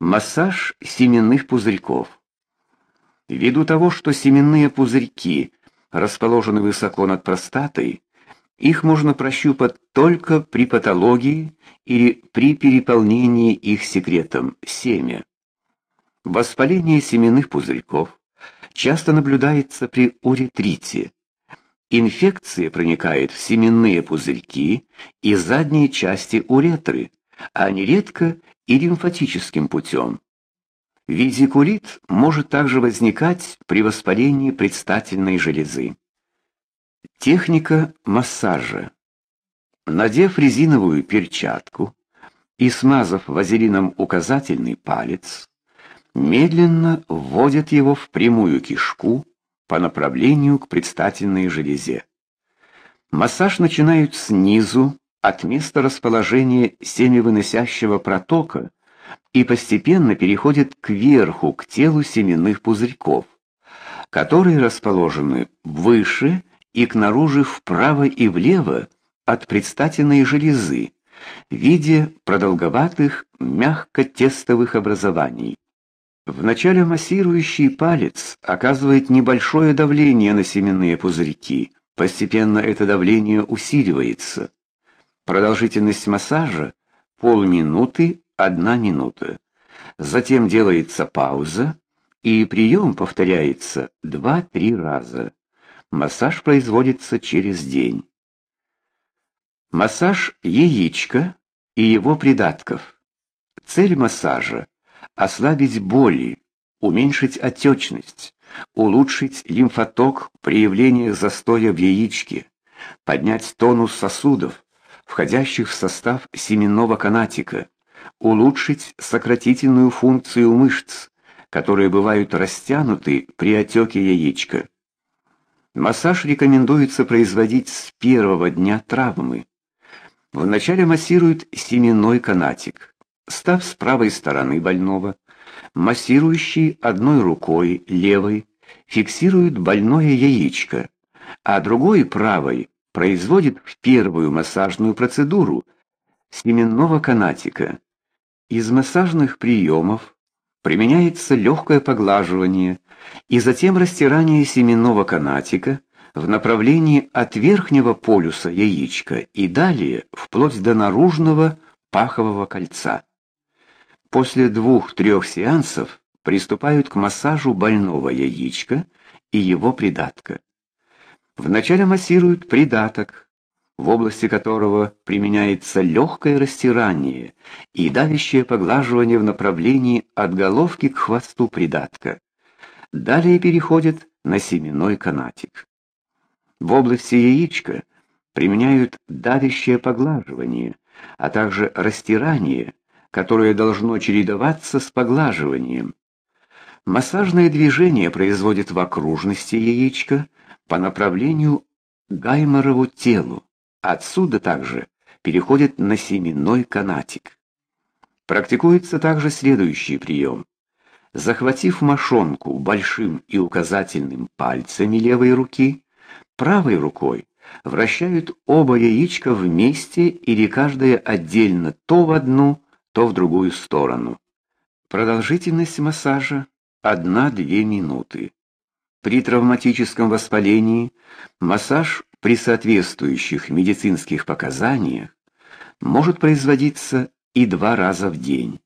Массаж семенных пузырьков. Ввиду того, что семенные пузырьки расположены высоко над простатой, их можно прощупать только при патологии или при переполнении их секретом семя. Воспаление семенных пузырьков часто наблюдается при уретрите. Инфекция проникает в семенные пузырьки и задние части уретры, а нередко и лимфатическим путем. Визикулит может также возникать при воспалении предстательной железы. Техника массажа. Надев резиновую перчатку и смазав вазелином указательный палец, медленно вводят его в прямую кишку по направлению к предстательной железе. Массаж начинают снизу от места расположения семявыносящего протока и постепенно переходит к верху, к телу семенных пузырьков, которые расположены выше и к наружу вправо и влево от предстательной железы в виде продолговатых мягко-тестовых образований. Вначале массирующий палец оказывает небольшое давление на семенные пузырьки, постепенно это давление усиливается. Продолжительность массажа полминуты, одна минута. Затем делается пауза, и прием повторяется 2-3 раза. Массаж производится через день. Массаж яичка и его придатков. Цель массажа ослабить боли, уменьшить отечность, улучшить лимфоток при явлениях застоя в яичке, поднять тонус сосудов, входящих в состав семенного канатика, улучшить сократительную функцию мышц, которые бывают растянуты при отеке яичка. Массаж рекомендуется производить с первого дня травмы. Вначале массируют семенной канатик, став с правой стороны больного, массирующий одной рукой, левой, фиксирует больное яичко, а другой правой производит первую массажную процедуру семенного канатика. Из массажных приемов применяется легкое поглаживание и затем растирание семенного канатика в направлении от верхнего полюса яичка и далее вплоть до наружного пахового кольца. После двух-трех сеансов приступают к массажу больного яичка и его придатка. Вначале массируют придаток, в области которого применяется легкое растирание и давящее поглаживание в направлении от головки к хвосту придатка. Далее переходят на семенной канатик. В области яичка применяют давящее поглаживание, а также растирание, которое должно чередоваться с поглаживанием. Массажное движение производит в окружности яичка, по направлению к Гайморову телу. Отсюда также переходит на семенной канатик. Практикуется также следующий прием. Захватив мошонку большим и указательным пальцами левой руки, правой рукой вращают оба яичка вместе или каждое отдельно то в одну, то в другую сторону. Продолжительность массажа 1-2 минуты. При травматическом воспалении массаж при соответствующих медицинских показаниях может производиться и два раза в день.